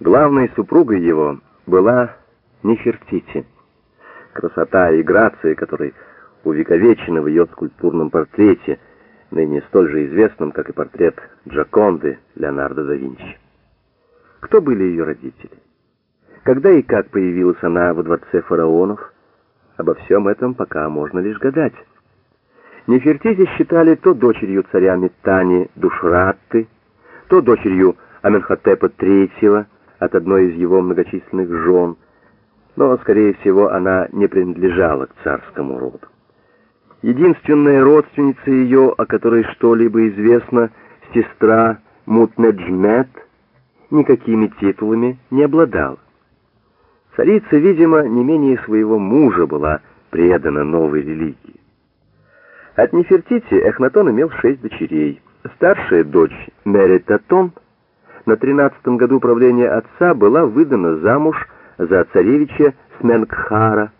Главной супругой его была Нефертити. Красота и грация, которой увековечены в ее скульптурном портрете, ныне столь же известном, как и портрет Джаконды Леонардо да Винчи. Кто были ее родители? Когда и как появилась она во дворце фараонов? Обо всем этом пока можно лишь гадать. Нефертити считали то дочерью царя Метани Душратты, то дочерью Аменхотепа III от одной из его многочисленных жен, но, скорее всего, она не принадлежала к царскому роду. Единственная родственница ее, о которой что-либо известно, сестра Мутнеджмет, никакими титулами не обладала. Царица, видимо, не менее своего мужа была предана новой религии. От Нефертити Эхнатон имел шесть дочерей. Старшая дочь Меритатон на тринадцатом году правления отца была выдана замуж за царевича Сменкхара.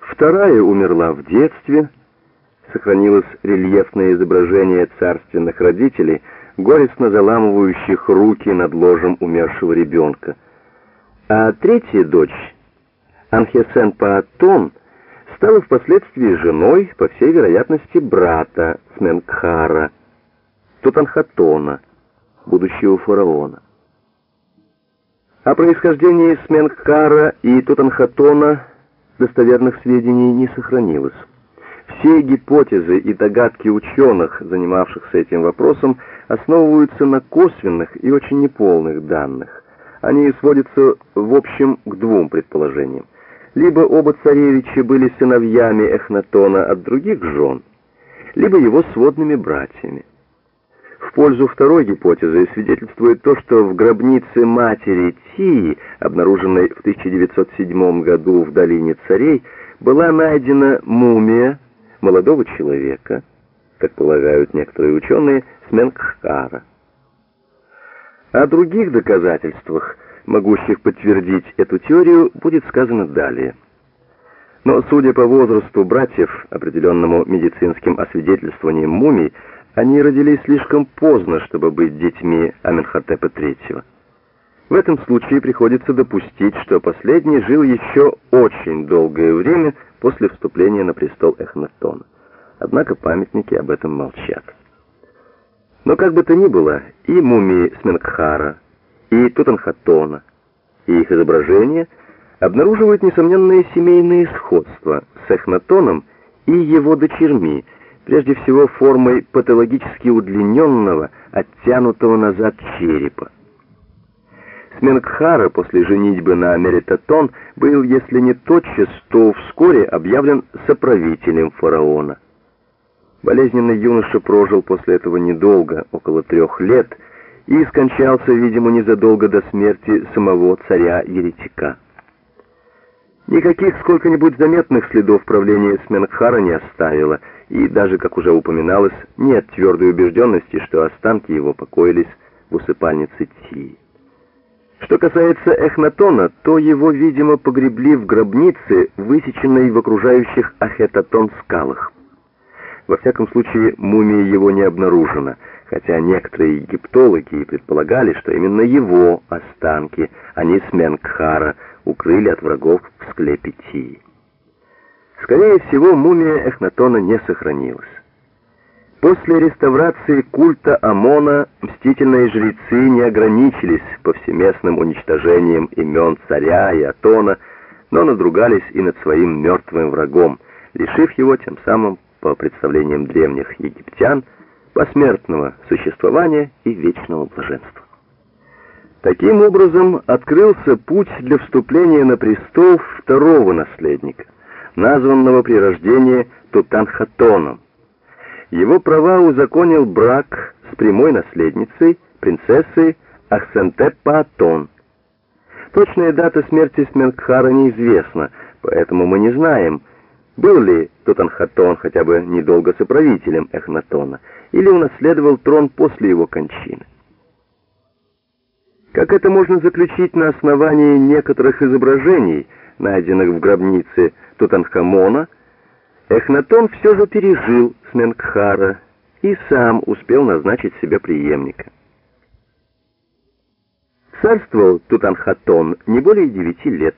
Вторая умерла в детстве. Сохранилось рельефное изображение царственных родителей, горестно заламывающих руки над ложем умершего ребенка. А третья дочь, Анхесен Паатон, стала впоследствии женой, по всей вероятности, брата Сменкхара, Тутанхатона, будущего фараона. О происхождении Сменкхара и Тутанхатона достоверных сведений не сохранилось. Все гипотезы и догадки ученых, занимавшихся этим вопросом, основываются на косвенных и очень неполных данных. Они сводятся в общем к двум предположениям. Либо оба царевича были сыновьями Эхнатона от других жен, либо его сводными братьями. Пользу второй гипотезы свидетельствует то, что в гробнице матери Тии, обнаруженной в 1907 году в долине царей, была найдена мумия молодого человека, как полагают некоторые ученые, Сменкхара. О других доказательствах – могущих подтвердить эту теорию, будет сказано далее. Но, судя по возрасту братьев, определенному медицинским освидетельствованием мумий, они родились слишком поздно, чтобы быть детьми Аменхотепа III. В этом случае приходится допустить, что последний жил еще очень долгое время после вступления на престол Эхнатона. Однако памятники об этом молчат. Но как бы то ни было, и мумии Сменкхара, и Тутанхатона, и их изображения обнаруживают несомненное семейное сходство с Эхнатоном и его дочерьми, прежде всего формой патологически удлиненного, оттянутого назад черепа. Сменкхара после женитьбы на Меритатон был, если не тотчас, то вскоре объявлен соправителем фараона. Болезненный юноша прожил после этого недолго, около трех лет, и скончался, видимо, незадолго до смерти самого царя-еретика. Никаких сколько-нибудь заметных следов правления Сменхара не оставило, и даже, как уже упоминалось, нет твердой убежденности, что останки его покоились в усыпальнице Тии. Что касается Эхнатона, то его, видимо, погребли в гробнице, высеченной в окружающих Ахетатон скалах. Во всяком случае, мумия его не обнаружена — хотя некоторые египтологи предполагали, что именно его останки, а не Сменкхара, укрыли от врагов в склепе Тии. Скорее всего, мумия Эхнатона не сохранилась. После реставрации культа Амона мстительные жрецы не ограничились повсеместным уничтожением имен царя и Атона, но надругались и над своим мертвым врагом, лишив его тем самым, по представлениям древних египтян, посмертного существования и вечного блаженства. Таким образом, открылся путь для вступления на престол второго наследника, названного при рождении Тутанхатоном. Его права узаконил брак с прямой наследницей, принцессой Ахсентеп-Паатон. Точная дата смерти Сменкхара неизвестна, поэтому мы не знаем, был ли Тутанхатон хотя бы недолго соправителем Эхнатона, или унаследовал трон после его кончины. Как это можно заключить на основании некоторых изображений, найденных в гробнице Тутанхамона, Эхнатон все же пережил Сменкхара и сам успел назначить себе преемника. Царствовал Тутанхатон не более девяти лет.